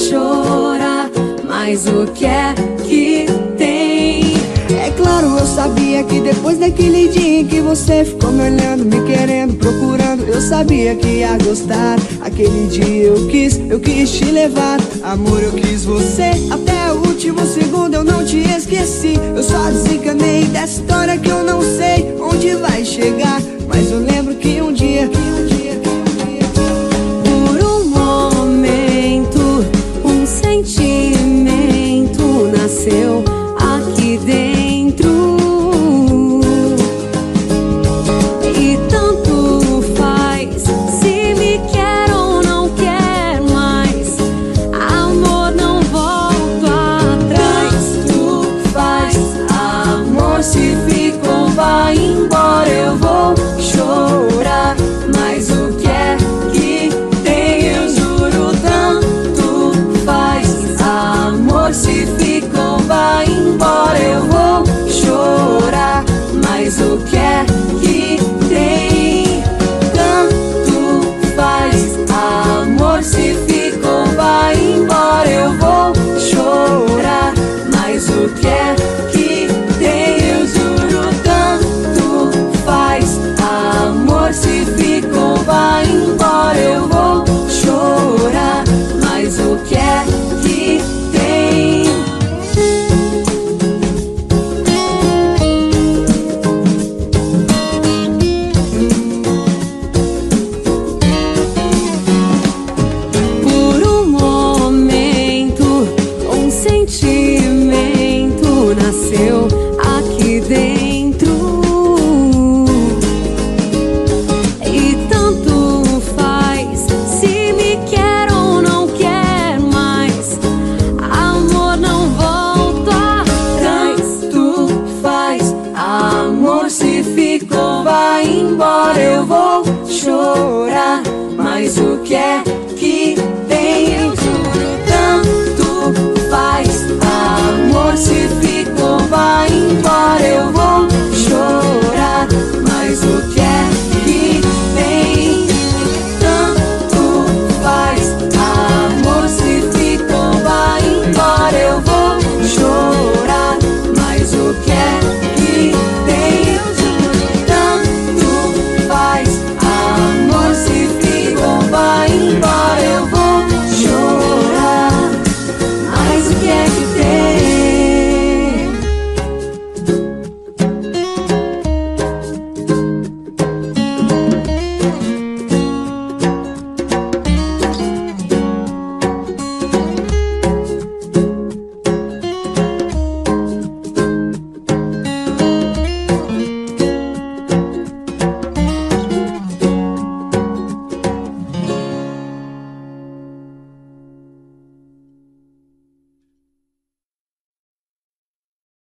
chorar. Mas o que é que tem? É claro, eu sabia que depois daquele dia em que você ficou me olhando, me querendo, procurando, eu sabia que ia gostar. Aquele dia eu quis, eu quis te levar. Amor, eu quis você até o último segundo, eu não te esqueci. Eu só desencanei dessa história que eu não sei. faz o que é que tem. Eu juro, tanto faz. Amor, se ficou, vai embora. Eu vou chorar, mas o que é que tem? Tanto faz. Amor, se ficou, vai embora. Eu vou chorar.